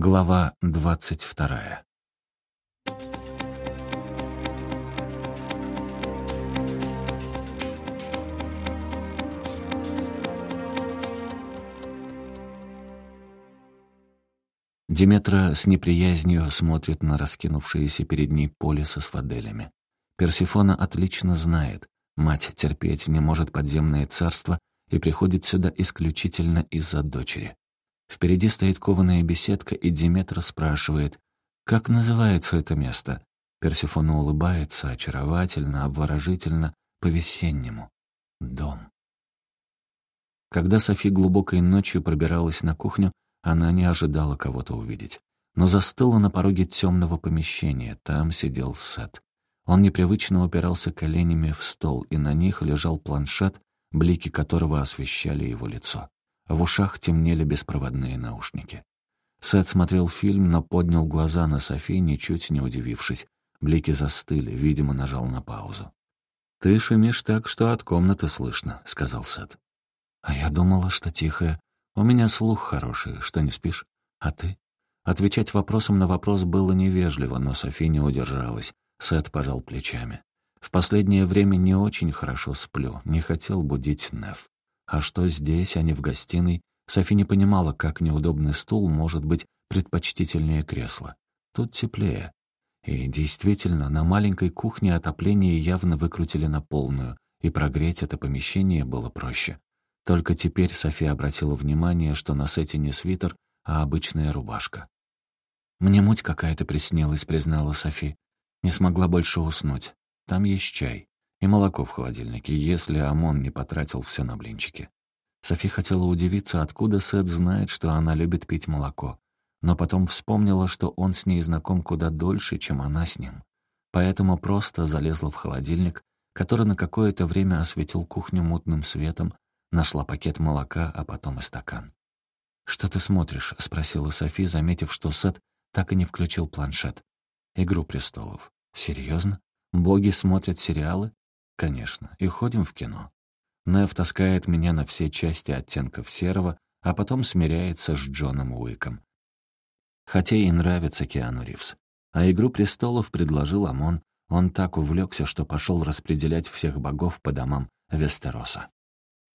Глава двадцать вторая. Диметра с неприязнью смотрит на раскинувшееся перед ней поле со сваделями. Персифона отлично знает, мать терпеть не может подземное царство и приходит сюда исключительно из-за дочери. Впереди стоит кованая беседка, и Диметра спрашивает, «Как называется это место?» Персифона улыбается очаровательно, обворожительно, по-весеннему. Дом. Когда Софи глубокой ночью пробиралась на кухню, она не ожидала кого-то увидеть. Но застыла на пороге темного помещения. Там сидел Сет. Он непривычно упирался коленями в стол, и на них лежал планшет, блики которого освещали его лицо. В ушах темнели беспроводные наушники. Сет смотрел фильм, но поднял глаза на Софи, ничуть не удивившись. Блики застыли, видимо, нажал на паузу. «Ты шумишь так, что от комнаты слышно», — сказал Сет. «А я думала, что тихая. У меня слух хороший, что не спишь. А ты?» Отвечать вопросом на вопрос было невежливо, но Софи не удержалась. Сет пожал плечами. «В последнее время не очень хорошо сплю, не хотел будить Неф. А что здесь, а не в гостиной, Софи не понимала, как неудобный стул может быть предпочтительнее кресла. Тут теплее. И действительно, на маленькой кухне отопление явно выкрутили на полную, и прогреть это помещение было проще. Только теперь София обратила внимание, что на сете не свитер, а обычная рубашка. «Мне муть какая-то приснилась», — признала Софи. Не смогла больше уснуть. Там есть чай. И молоко в холодильнике, если ОМОН не потратил все на блинчики. Софи хотела удивиться, откуда Сет знает, что она любит пить молоко. Но потом вспомнила, что он с ней знаком куда дольше, чем она с ним. Поэтому просто залезла в холодильник, который на какое-то время осветил кухню мутным светом, нашла пакет молока, а потом и стакан. «Что ты смотришь?» — спросила Софи, заметив, что Сет так и не включил планшет. «Игру престолов». «Серьезно? Боги смотрят сериалы? Конечно, и ходим в кино. Нев таскает меня на все части оттенков серого, а потом смиряется с Джоном Уиком. Хотя и нравится Киану Ривз. А «Игру престолов» предложил Амон. Он так увлекся, что пошел распределять всех богов по домам Вестероса.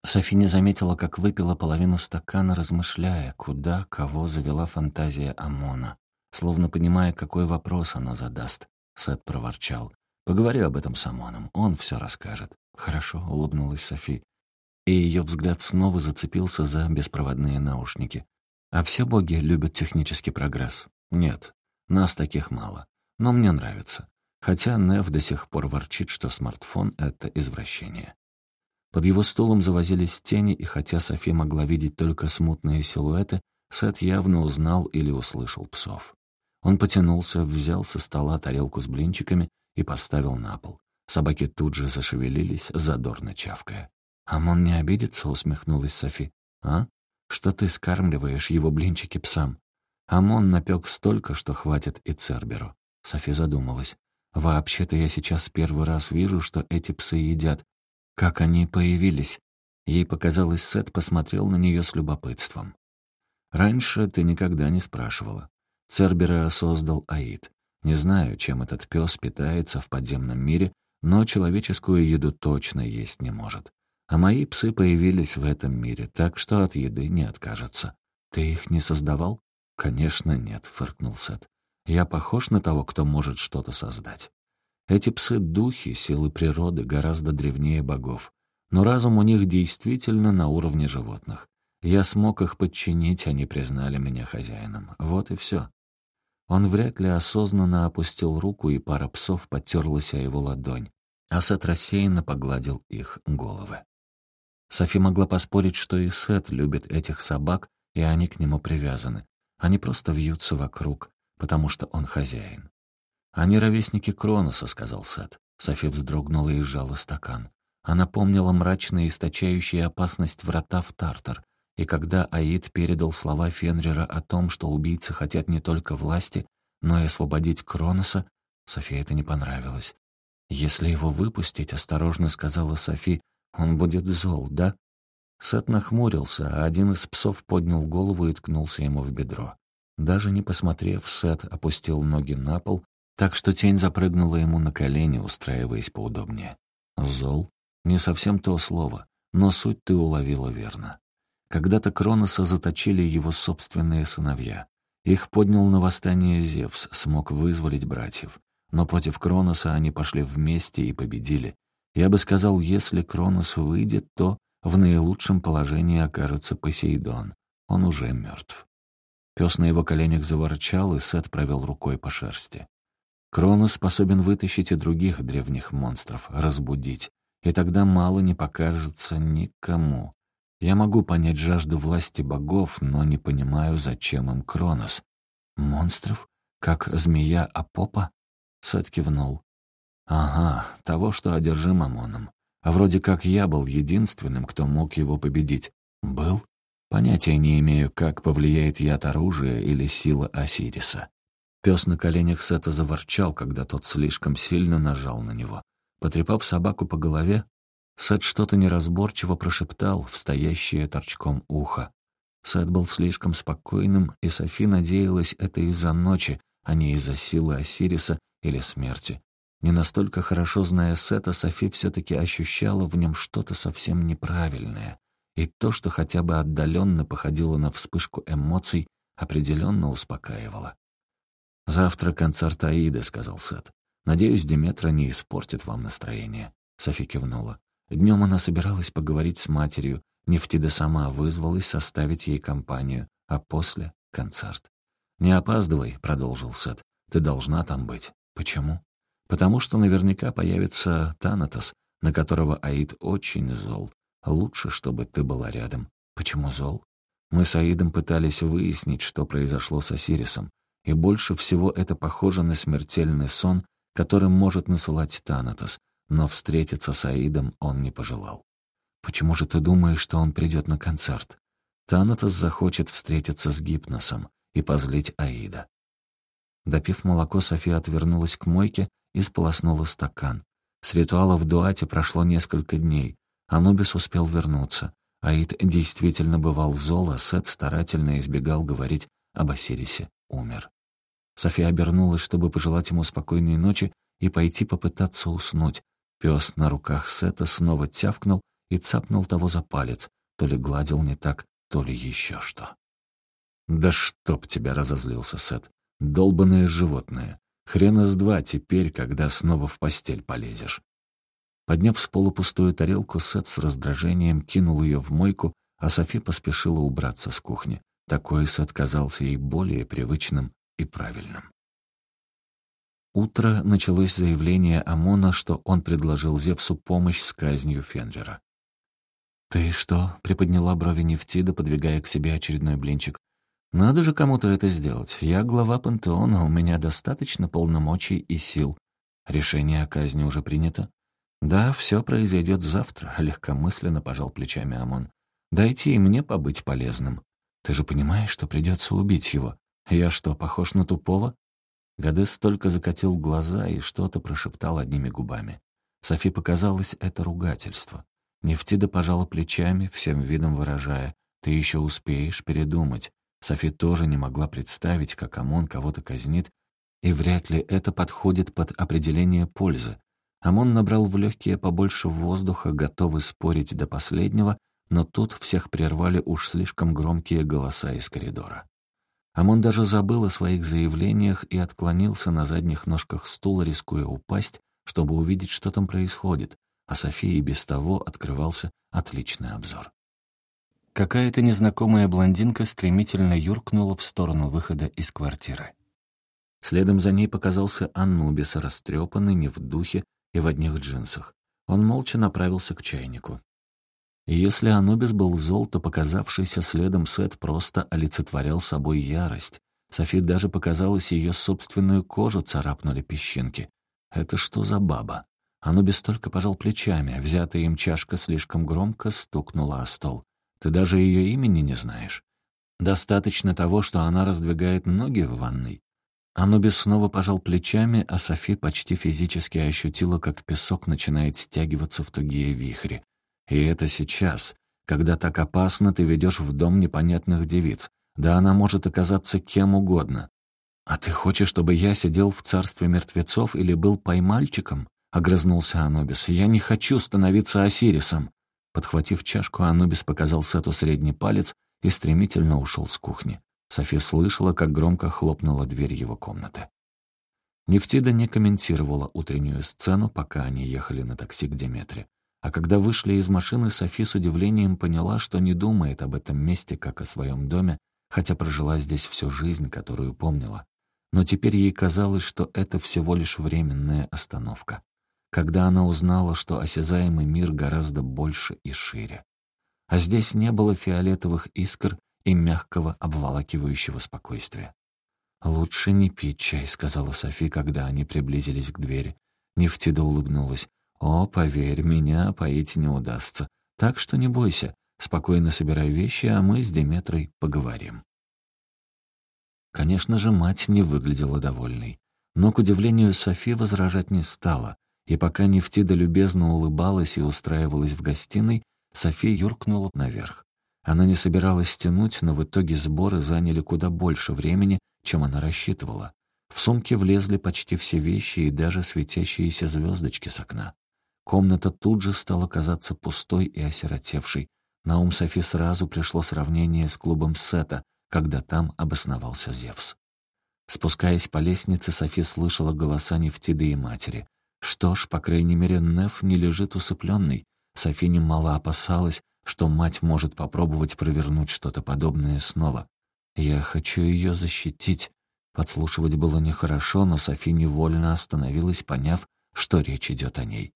Софи не заметила, как выпила половину стакана, размышляя, куда, кого завела фантазия Амона. Словно понимая, какой вопрос она задаст. Сет проворчал. Поговори об этом с Амоном, он все расскажет». «Хорошо», — улыбнулась Софи. И ее взгляд снова зацепился за беспроводные наушники. «А все боги любят технический прогресс?» «Нет, нас таких мало. Но мне нравится. Хотя Нев до сих пор ворчит, что смартфон — это извращение». Под его стулом завозились тени, и хотя Софи могла видеть только смутные силуэты, Сет явно узнал или услышал псов. Он потянулся, взял со стола тарелку с блинчиками и поставил на пол. Собаки тут же зашевелились, задорно чавкая. «Амон не обидится?» — усмехнулась Софи. «А? Что ты скармливаешь его блинчики псам?» Амон напек столько, что хватит и Церберу. Софи задумалась. «Вообще-то я сейчас первый раз вижу, что эти псы едят. Как они появились?» Ей показалось, Сет посмотрел на нее с любопытством. «Раньше ты никогда не спрашивала. Цербера создал Аид. Не знаю, чем этот пес питается в подземном мире, но человеческую еду точно есть не может. А мои псы появились в этом мире, так что от еды не откажутся. Ты их не создавал? Конечно, нет, фыркнул Сет. Я похож на того, кто может что-то создать. Эти псы — духи, силы природы, гораздо древнее богов. Но разум у них действительно на уровне животных. Я смог их подчинить, они признали меня хозяином. Вот и все. Он вряд ли осознанно опустил руку, и пара псов потерлась о его ладонь. а Сет рассеянно погладил их головы. Софи могла поспорить, что и Сет любит этих собак, и они к нему привязаны. Они просто вьются вокруг, потому что он хозяин. «Они ровесники Кроноса», — сказал Сет. Софи вздрогнула и сжала стакан. Она помнила мрачные, источающие опасность врата в Тартар, и когда Аид передал слова Фенрера о том, что убийцы хотят не только власти, но и освободить Кроноса, Софии это не понравилось. «Если его выпустить», — осторожно сказала Софи, — «он будет зол, да?» Сет нахмурился, а один из псов поднял голову и ткнулся ему в бедро. Даже не посмотрев, Сет опустил ноги на пол, так что тень запрыгнула ему на колени, устраиваясь поудобнее. «Зол?» Не совсем то слово, но суть ты уловила верно. Когда-то Кроноса заточили его собственные сыновья. Их поднял на восстание Зевс, смог вызволить братьев. Но против Кроноса они пошли вместе и победили. Я бы сказал, если Кронос выйдет, то в наилучшем положении окажется Посейдон. Он уже мертв. Пес на его коленях заворчал, и Сет провел рукой по шерсти. Кронос способен вытащить и других древних монстров, разбудить, и тогда мало не покажется никому. Я могу понять жажду власти богов, но не понимаю, зачем им Кронос. Монстров? Как змея Апопа? Сет кивнул. Ага, того, что одержим Амоном. А вроде как я был единственным, кто мог его победить. Был? Понятия не имею, как повлияет яд оружия или сила Осириса. Пес на коленях Сета заворчал, когда тот слишком сильно нажал на него. Потрепав собаку по голове, Сет что-то неразборчиво прошептал в стоящее торчком ухо. Сет был слишком спокойным, и Софи надеялась это из-за ночи, а не из-за силы Осириса или смерти. Не настолько хорошо зная Сета, Софи все-таки ощущала в нем что-то совсем неправильное. И то, что хотя бы отдаленно походило на вспышку эмоций, определенно успокаивало. «Завтра концерт Аиды», — сказал Сет. «Надеюсь, Диметра не испортит вам настроение». Софи кивнула. Днем она собиралась поговорить с матерью. Нефтида сама вызвалась составить ей компанию, а после — концерт. «Не опаздывай», — продолжил Сет. «Ты должна там быть». «Почему?» «Потому что наверняка появится Танатос, на которого Аид очень зол. Лучше, чтобы ты была рядом». «Почему зол?» Мы с Аидом пытались выяснить, что произошло с Осирисом, и больше всего это похоже на смертельный сон, которым может насылать Танатос, но встретиться с Аидом он не пожелал. «Почему же ты думаешь, что он придет на концерт?» Танатос захочет встретиться с Гипносом и позлить Аида. Допив молоко, София отвернулась к мойке и сполоснула стакан. С ритуала в Дуате прошло несколько дней. Анубис успел вернуться. Аид действительно бывал зол, а Сет старательно избегал говорить об Осирисе. Умер. София обернулась, чтобы пожелать ему спокойной ночи и пойти попытаться уснуть, Пес на руках Сета снова тявкнул и цапнул того за палец, то ли гладил не так, то ли еще что. «Да чтоб тебя!» — разозлился Сет. «Долбанное животное! Хрена с два теперь, когда снова в постель полезешь!» Подняв с пола пустую тарелку, Сет с раздражением кинул ее в мойку, а Софи поспешила убраться с кухни. Такой Сет казался ей более привычным и правильным. Утро началось заявление Амона, что он предложил Зевсу помощь с казнью Фенрира. «Ты что?» — приподняла брови Нефтида, подвигая к себе очередной блинчик. «Надо же кому-то это сделать. Я глава пантеона, у меня достаточно полномочий и сил. Решение о казни уже принято?» «Да, все произойдет завтра», — легкомысленно пожал плечами Амон. «Дайте и мне побыть полезным. Ты же понимаешь, что придется убить его. Я что, похож на тупого?» Гадес только закатил глаза и что-то прошептал одними губами. Софи показалось это ругательство. Нефтида пожала плечами, всем видом выражая «ты еще успеешь передумать». Софи тоже не могла представить, как Амон кого-то казнит, и вряд ли это подходит под определение пользы. Амон набрал в легкие побольше воздуха, готовый спорить до последнего, но тут всех прервали уж слишком громкие голоса из коридора. Амон даже забыл о своих заявлениях и отклонился на задних ножках стула, рискуя упасть, чтобы увидеть, что там происходит, а Софии без того открывался отличный обзор. Какая-то незнакомая блондинка стремительно юркнула в сторону выхода из квартиры. Следом за ней показался Анубис, растрепанный, не в духе и в одних джинсах. Он молча направился к чайнику. Если Анубис был зол, то показавшийся следом Сет просто олицетворял собой ярость. Софи даже показалось, ее собственную кожу царапнули песчинки. Это что за баба? Анубис только пожал плечами, взятая им чашка слишком громко стукнула о стол. Ты даже ее имени не знаешь. Достаточно того, что она раздвигает ноги в ванной. Анубис снова пожал плечами, а Софи почти физически ощутила, как песок начинает стягиваться в тугие вихри. И это сейчас, когда так опасно ты ведешь в дом непонятных девиц, Да она может оказаться кем угодно. «А ты хочешь, чтобы я сидел в царстве мертвецов или был поймальчиком?» — огрызнулся Анубис. «Я не хочу становиться Осирисом». Подхватив чашку, Анубис показал Сету средний палец и стремительно ушел с кухни. Софи слышала, как громко хлопнула дверь его комнаты. Нефтида не комментировала утреннюю сцену, пока они ехали на такси к Деметре. А когда вышли из машины, Софи с удивлением поняла, что не думает об этом месте, как о своем доме, хотя прожила здесь всю жизнь, которую помнила. Но теперь ей казалось, что это всего лишь временная остановка. Когда она узнала, что осязаемый мир гораздо больше и шире. А здесь не было фиолетовых искр и мягкого обволакивающего спокойствия. «Лучше не пить чай», — сказала Софи, когда они приблизились к двери. Нефтида улыбнулась. «О, поверь, меня поить не удастся. Так что не бойся. Спокойно собирай вещи, а мы с Деметрой поговорим». Конечно же, мать не выглядела довольной. Но, к удивлению, Софи возражать не стала. И пока Нефтида любезно улыбалась и устраивалась в гостиной, Софи юркнула наверх. Она не собиралась тянуть, но в итоге сборы заняли куда больше времени, чем она рассчитывала. В сумке влезли почти все вещи и даже светящиеся звездочки с окна. Комната тут же стала казаться пустой и осиротевшей. На ум Софи сразу пришло сравнение с клубом Сета, когда там обосновался Зевс. Спускаясь по лестнице, Софи слышала голоса Нефтиды и матери. Что ж, по крайней мере, Неф не лежит усыпленный. Софи немало опасалась, что мать может попробовать провернуть что-то подобное снова. Я хочу ее защитить. Подслушивать было нехорошо, но Софи невольно остановилась, поняв, что речь идет о ней.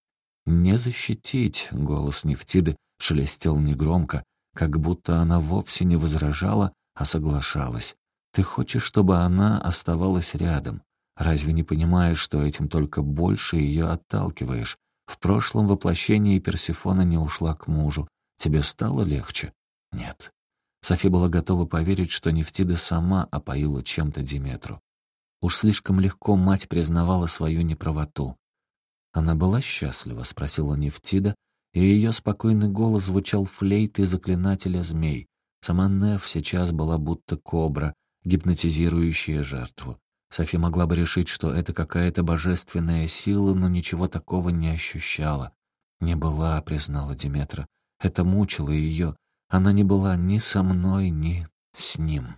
«Не защитить», — голос Нефтиды шелестел негромко, как будто она вовсе не возражала, а соглашалась. «Ты хочешь, чтобы она оставалась рядом? Разве не понимаешь, что этим только больше ее отталкиваешь? В прошлом воплощении Персифона не ушла к мужу. Тебе стало легче? Нет. Софи была готова поверить, что Нефтида сама опоила чем-то Диметру. Уж слишком легко мать признавала свою неправоту. «Она была счастлива?» — спросила Нефтида, и ее спокойный голос звучал флейтой заклинателя змей. Сама Неф сейчас была будто кобра, гипнотизирующая жертву. Софи могла бы решить, что это какая-то божественная сила, но ничего такого не ощущала. «Не была», — признала Диметра. Это мучило ее. Она не была ни со мной, ни с ним.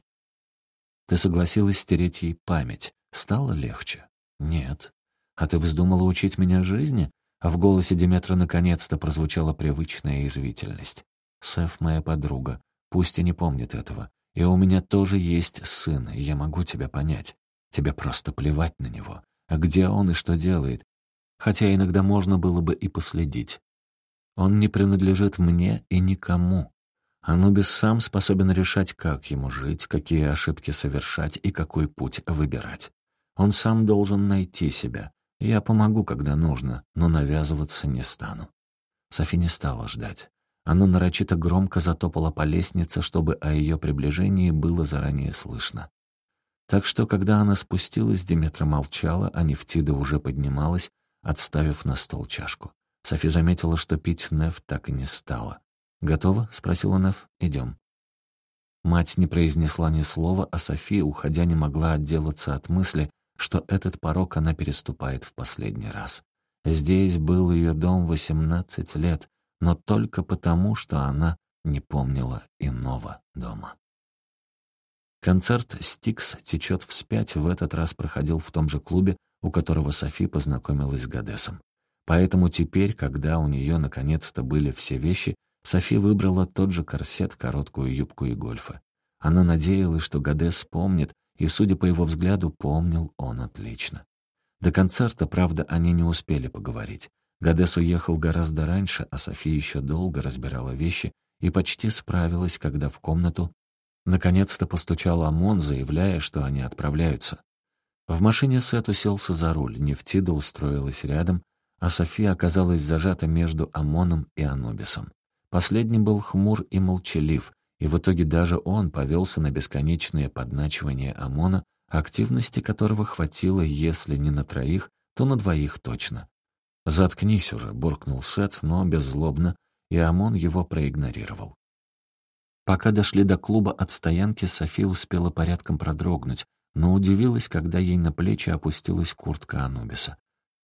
Ты согласилась стереть ей память. Стало легче? Нет. А ты вздумала учить меня жизни? А в голосе Диметра наконец-то прозвучала привычная извительность. Сеф моя подруга. Пусть и не помнит этого. И у меня тоже есть сын, и я могу тебя понять. Тебе просто плевать на него. А где он и что делает? Хотя иногда можно было бы и последить. Он не принадлежит мне и никому. Анубис сам способен решать, как ему жить, какие ошибки совершать и какой путь выбирать. Он сам должен найти себя. Я помогу, когда нужно, но навязываться не стану. Софи не стала ждать. Она нарочито громко затопала по лестнице, чтобы о ее приближении было заранее слышно. Так что, когда она спустилась, Диметра молчала, а Нефтида уже поднималась, отставив на стол чашку. Софи заметила, что пить Неф так и не стала. «Готово?» — спросила Неф. «Идем». Мать не произнесла ни слова, а София, уходя, не могла отделаться от мысли, что этот порог она переступает в последний раз. Здесь был ее дом 18 лет, но только потому, что она не помнила иного дома. Концерт «Стикс» течет вспять в этот раз проходил в том же клубе, у которого Софи познакомилась с Гадесом. Поэтому теперь, когда у нее наконец-то были все вещи, Софи выбрала тот же корсет, короткую юбку и гольфы. Она надеялась, что Гадес помнит, и, судя по его взгляду, помнил он отлично. До концерта, правда, они не успели поговорить. Гадес уехал гораздо раньше, а София еще долго разбирала вещи и почти справилась, когда в комнату наконец-то постучал ОМОН, заявляя, что они отправляются. В машине Сет уселся за руль, Нефтида устроилась рядом, а София оказалась зажата между Амоном и Анубисом. Последний был хмур и молчалив, и в итоге даже он повелся на бесконечное подначивание Амона, активности которого хватило, если не на троих, то на двоих точно. «Заткнись уже», — буркнул Сет, но беззлобно, и Амон его проигнорировал. Пока дошли до клуба от стоянки, София успела порядком продрогнуть, но удивилась, когда ей на плечи опустилась куртка Анубиса.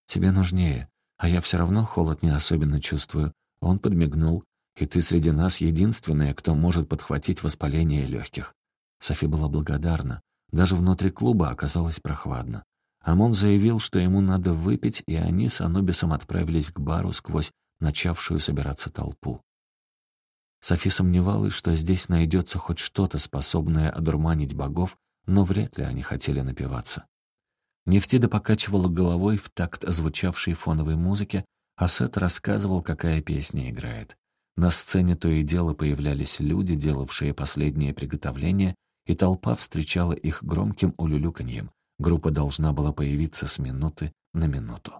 «Тебе нужнее, а я все равно холод не особенно чувствую». Он подмигнул. «И ты среди нас единственная, кто может подхватить воспаление легких». Софи была благодарна. Даже внутри клуба оказалось прохладно. Амон заявил, что ему надо выпить, и они с Анубисом отправились к бару сквозь начавшую собираться толпу. Софи сомневалась, что здесь найдется хоть что-то, способное одурманить богов, но вряд ли они хотели напиваться. Нефтида покачивала головой в такт звучавшей фоновой музыки, а Сет рассказывал, какая песня играет. На сцене то и дело появлялись люди, делавшие последние приготовления, и толпа встречала их громким улюлюканьем. Группа должна была появиться с минуты на минуту.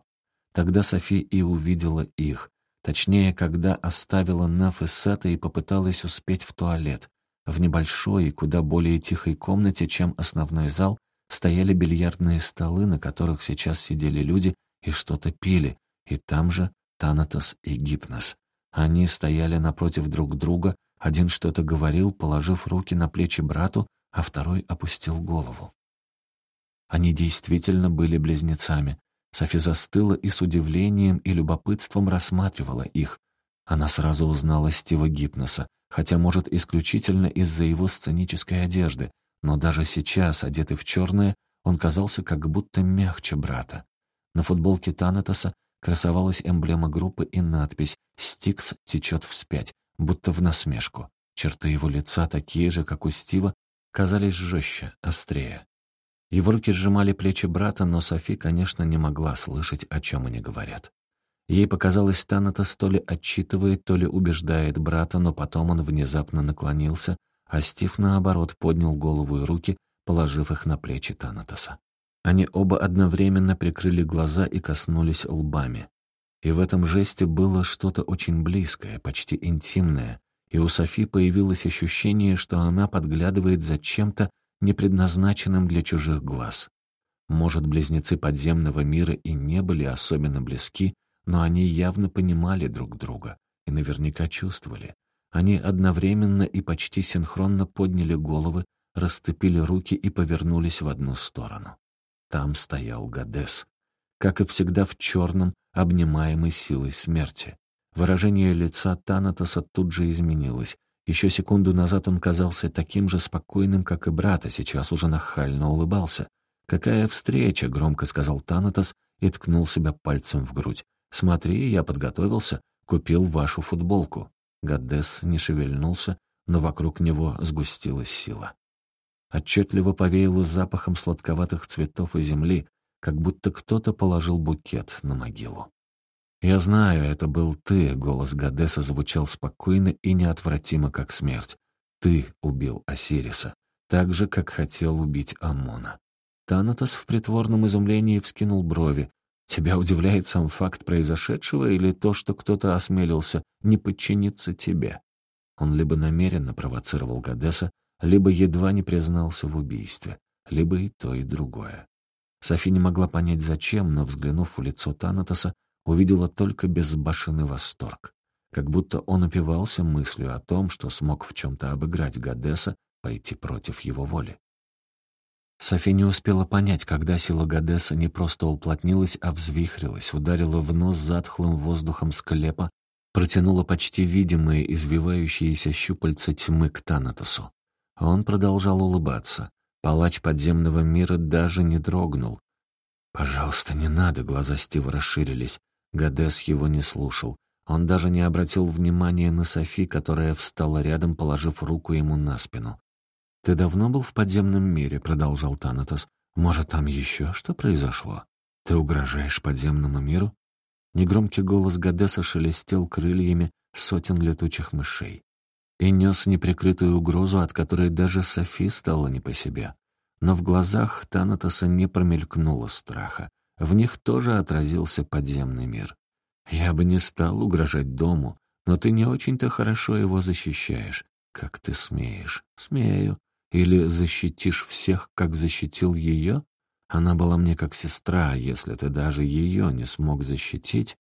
Тогда Софи и увидела их, точнее, когда оставила Неф и Сета и попыталась успеть в туалет. В небольшой и куда более тихой комнате, чем основной зал, стояли бильярдные столы, на которых сейчас сидели люди и что-то пили, и там же Танатос и Гипнос. Они стояли напротив друг друга, один что-то говорил, положив руки на плечи брату, а второй опустил голову. Они действительно были близнецами. Софи застыла и с удивлением и любопытством рассматривала их. Она сразу узнала Стива Гипноса, хотя, может, исключительно из-за его сценической одежды, но даже сейчас, одетый в черное, он казался как будто мягче брата. На футболке Танатоса красовалась эмблема группы и надпись «Стикс течет вспять», будто в насмешку. Черты его лица, такие же, как у Стива, казались жестче, острее. Его руки сжимали плечи брата, но Софи, конечно, не могла слышать, о чем они говорят. Ей показалось, Танатос то ли отчитывает, то ли убеждает брата, но потом он внезапно наклонился, а Стив, наоборот, поднял голову и руки, положив их на плечи Танатоса. Они оба одновременно прикрыли глаза и коснулись лбами. И в этом жесте было что-то очень близкое, почти интимное, и у Софи появилось ощущение, что она подглядывает за чем-то, не предназначенным для чужих глаз. Может, близнецы подземного мира и не были особенно близки, но они явно понимали друг друга и наверняка чувствовали. Они одновременно и почти синхронно подняли головы, расцепили руки и повернулись в одну сторону. Там стоял Гадес, как и всегда в черном, обнимаемый силой смерти. Выражение лица Танатоса тут же изменилось. Еще секунду назад он казался таким же спокойным, как и брат, а сейчас уже нахально улыбался. «Какая встреча!» — громко сказал Танатос и ткнул себя пальцем в грудь. «Смотри, я подготовился, купил вашу футболку». Гаддес не шевельнулся, но вокруг него сгустилась сила. Отчетливо повеяло запахом сладковатых цветов и земли, как будто кто-то положил букет на могилу. «Я знаю, это был ты», — голос Гадеса звучал спокойно и неотвратимо, как смерть. «Ты убил Осириса, так же, как хотел убить Амона». Танатос в притворном изумлении вскинул брови, Тебя удивляет сам факт произошедшего или то, что кто-то осмелился не подчиниться тебе? Он либо намеренно провоцировал Гадеса, либо едва не признался в убийстве, либо и то, и другое. Софи не могла понять, зачем, но, взглянув в лицо Танатоса, увидела только безбашенный восторг. Как будто он упивался мыслью о том, что смог в чем-то обыграть Гадеса, пойти против его воли. Софи не успела понять, когда сила Гадеса не просто уплотнилась, а взвихрилась, ударила в нос затхлым воздухом склепа, протянула почти видимые извивающиеся щупальца тьмы к Танатосу. Он продолжал улыбаться. Палач подземного мира даже не дрогнул. «Пожалуйста, не надо», — глаза Стива расширились. Гадес его не слушал. Он даже не обратил внимания на Софи, которая встала рядом, положив руку ему на спину. «Ты давно был в подземном мире?» — продолжал Танатос. «Может, там еще что произошло? Ты угрожаешь подземному миру?» Негромкий голос Гадеса шелестел крыльями сотен летучих мышей и нес неприкрытую угрозу, от которой даже Софи стала не по себе. Но в глазах Танатоса не промелькнуло страха. В них тоже отразился подземный мир. «Я бы не стал угрожать дому, но ты не очень-то хорошо его защищаешь. Как ты смеешь?» «Смею. Или защитишь всех, как защитил ее? Она была мне как сестра, если ты даже ее не смог защитить.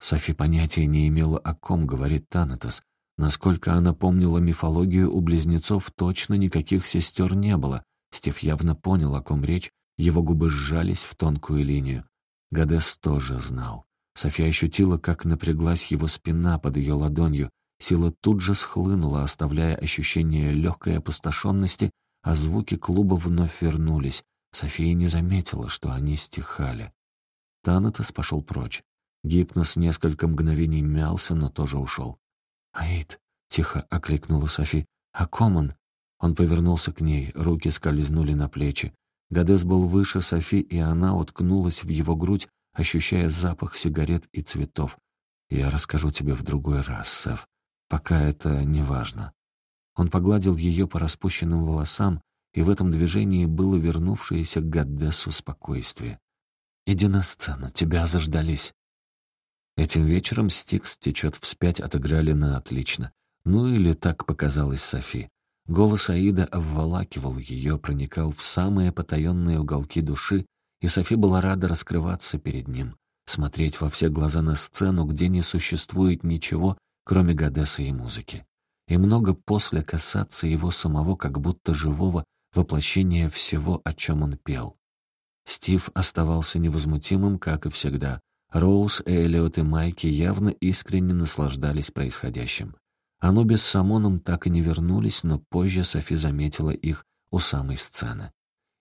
Софи понятия не имела, о ком говорит Танатос, Насколько она помнила мифологию, у близнецов точно никаких сестер не было. Стив явно понял, о ком речь, его губы сжались в тонкую линию. Гадес тоже знал. София ощутила, как напряглась его спина под ее ладонью. Сила тут же схлынула, оставляя ощущение легкой опустошенности, а звуки клуба вновь вернулись. София не заметила, что они стихали. Танатос пошел прочь. Гипнос несколько мгновений мялся, но тоже ушел. «Аид!» — тихо окликнула Софи. «А Коман?» Он повернулся к ней, руки скользнули на плечи. Гадес был выше Софи, и она уткнулась в его грудь, ощущая запах сигарет и цветов. «Я расскажу тебе в другой раз, Сеф. Пока это не важно». Он погладил ее по распущенным волосам, и в этом движении было вернувшееся к Гадесу спокойствие. «Иди на сцену, тебя заждались». Этим вечером Стикс течет вспять отыграли на отлично. Ну или так показалось Софи. Голос Аида обволакивал ее, проникал в самые потаенные уголки души, и Софи была рада раскрываться перед ним, смотреть во все глаза на сцену, где не существует ничего, кроме Гадеса и музыки. И много после касаться его самого, как будто живого воплощения всего, о чем он пел. Стив оставался невозмутимым, как и всегда, Роуз, Эллиот и Майки явно искренне наслаждались происходящим. Анубис с Самоном так и не вернулись, но позже Софи заметила их у самой сцены.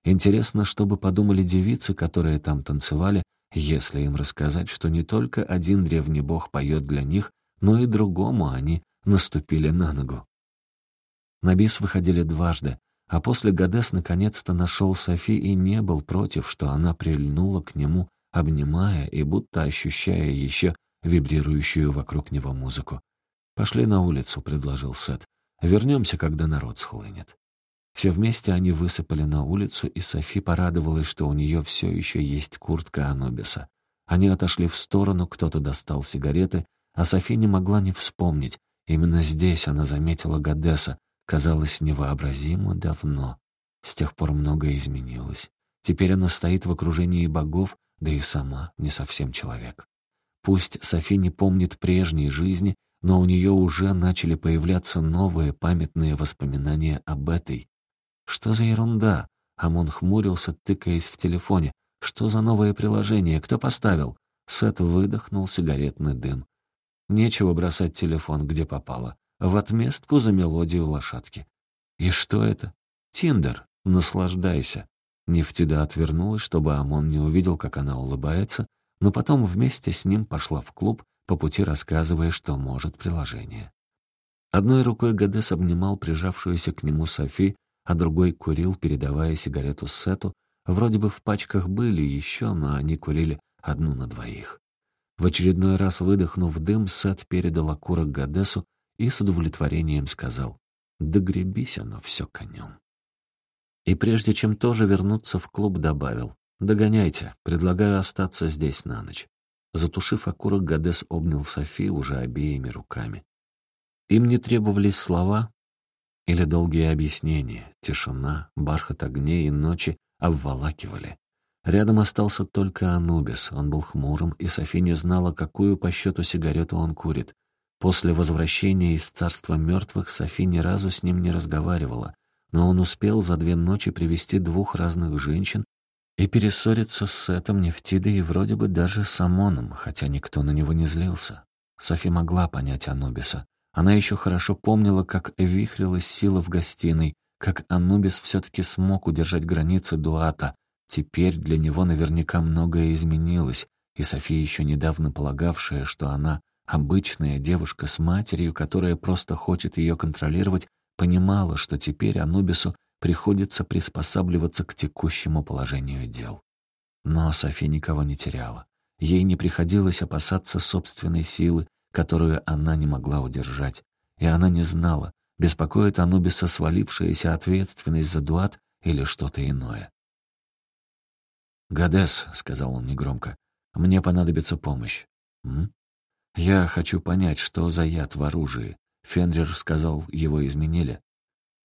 Интересно, что бы подумали девицы, которые там танцевали, если им рассказать, что не только один древний бог поет для них, но и другому они наступили на ногу. На бис выходили дважды, а после Гадес наконец-то нашел Софи и не был против, что она прильнула к нему обнимая и будто ощущая еще вибрирующую вокруг него музыку. «Пошли на улицу», — предложил Сет. «Вернемся, когда народ схлынет». Все вместе они высыпали на улицу, и Софи порадовалась, что у нее все еще есть куртка Анубиса. Они отошли в сторону, кто-то достал сигареты, а Софи не могла не вспомнить. Именно здесь она заметила Гадеса, казалось невообразимо давно. С тех пор многое изменилось. Теперь она стоит в окружении богов, да и сама не совсем человек. Пусть Софи не помнит прежней жизни, но у нее уже начали появляться новые памятные воспоминания об этой. Что за ерунда? Амон хмурился, тыкаясь в телефоне. Что за новое приложение? Кто поставил? Сет выдохнул сигаретный дым. Нечего бросать телефон, где попало. В отместку за мелодию лошадки. И что это? Тиндер. Наслаждайся. Нефтида отвернулась, чтобы Амон не увидел, как она улыбается, но потом вместе с ним пошла в клуб, по пути рассказывая, что может приложение. Одной рукой Гадес обнимал прижавшуюся к нему Софи, а другой курил, передавая сигарету Сету. Вроде бы в пачках были еще, но они курили одну на двоих. В очередной раз выдохнув дым, Сет передал окурок Гадесу и с удовлетворением сказал «Да гребись оно все конем». И прежде чем тоже вернуться в клуб, добавил. «Догоняйте, предлагаю остаться здесь на ночь». Затушив окурок, Гадес обнял Софи уже обеими руками. Им не требовались слова или долгие объяснения. Тишина, бархат огней и ночи обволакивали. Рядом остался только Анубис. Он был хмурым, и Софи не знала, какую по счету сигарету он курит. После возвращения из царства мертвых Софи ни разу с ним не разговаривала, но он успел за две ночи привести двух разных женщин и перессориться с Сетом Нефтидой и вроде бы даже с Амоном, хотя никто на него не злился. Софи могла понять Анубиса. Она еще хорошо помнила, как вихрилась сила в гостиной, как Анубис все-таки смог удержать границы Дуата. Теперь для него наверняка многое изменилось, и София, еще недавно полагавшая, что она обычная девушка с матерью, которая просто хочет ее контролировать, понимала, что теперь Анубису приходится приспосабливаться к текущему положению дел. Но Софи никого не теряла. Ей не приходилось опасаться собственной силы, которую она не могла удержать. И она не знала, беспокоит Анубиса свалившаяся ответственность за Дуат или что-то иное. «Гадес», — сказал он негромко, — «мне понадобится помощь». «М? Я хочу понять, что за яд в оружии. Фенрир сказал, его изменили.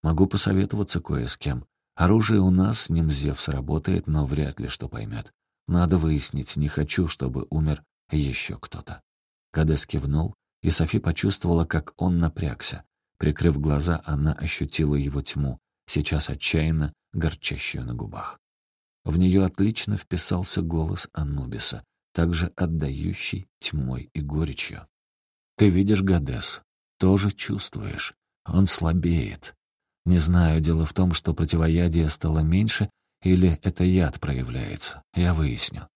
Могу посоветоваться кое с кем. Оружие у нас, с ним Зевс работает, но вряд ли что поймет. Надо выяснить, не хочу, чтобы умер еще кто-то. Кадес кивнул, и Софи почувствовала, как он напрягся. Прикрыв глаза, она ощутила его тьму, сейчас отчаянно горчащую на губах. В нее отлично вписался голос Анубиса, также отдающий тьмой и горечью. «Ты видишь Гадес, тоже чувствуешь. Он слабеет. Не знаю, дело в том, что противоядие стало меньше, или это яд проявляется. Я выясню.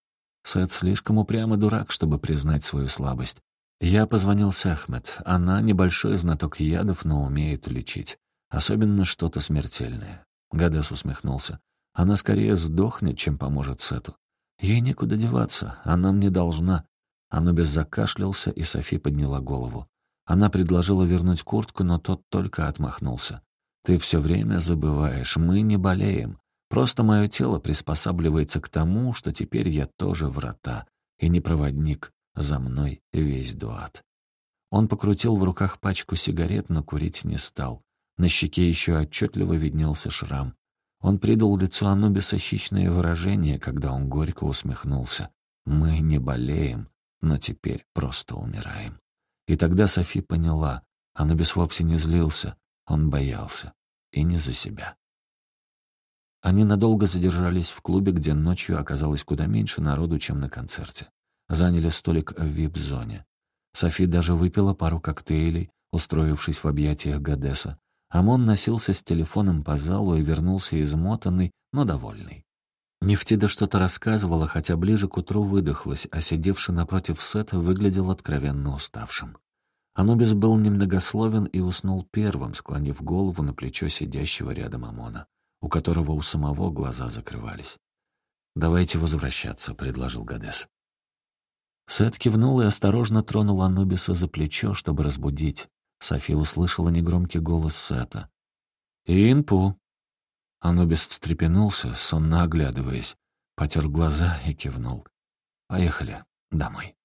Сет слишком упрямый дурак, чтобы признать свою слабость. Я позвонил Сахмет. Она небольшой знаток ядов, но умеет лечить. Особенно что-то смертельное. Гадес усмехнулся. Она скорее сдохнет, чем поможет Сету. Ей некуда деваться, она мне должна. Анубис закашлялся, и Софи подняла голову. Она предложила вернуть куртку, но тот только отмахнулся. «Ты все время забываешь, мы не болеем. Просто мое тело приспосабливается к тому, что теперь я тоже врата, и не проводник, за мной весь дуат». Он покрутил в руках пачку сигарет, но курить не стал. На щеке еще отчетливо виднелся шрам. Он придал лицу Анубиса хищное выражение, когда он горько усмехнулся. «Мы не болеем, но теперь просто умираем». И тогда Софи поняла, Анубис вовсе не злился, он боялся. И не за себя. Они надолго задержались в клубе, где ночью оказалось куда меньше народу, чем на концерте. Заняли столик в вип-зоне. Софи даже выпила пару коктейлей, устроившись в объятиях Гадеса, Амон носился с телефоном по залу и вернулся измотанный, но довольный. Нефтида что-то рассказывала, хотя ближе к утру выдохлась, а сидевший напротив Сета выглядел откровенно уставшим. Анубис был немногословен и уснул первым, склонив голову на плечо сидящего рядом Амона, у которого у самого глаза закрывались. «Давайте возвращаться», — предложил Гадес. Сет кивнул и осторожно тронул Анубиса за плечо, чтобы разбудить. Софи услышала негромкий голос Сета. «Инпу!» Анубис встрепенулся, сонно оглядываясь, потер глаза и кивнул. «Поехали домой».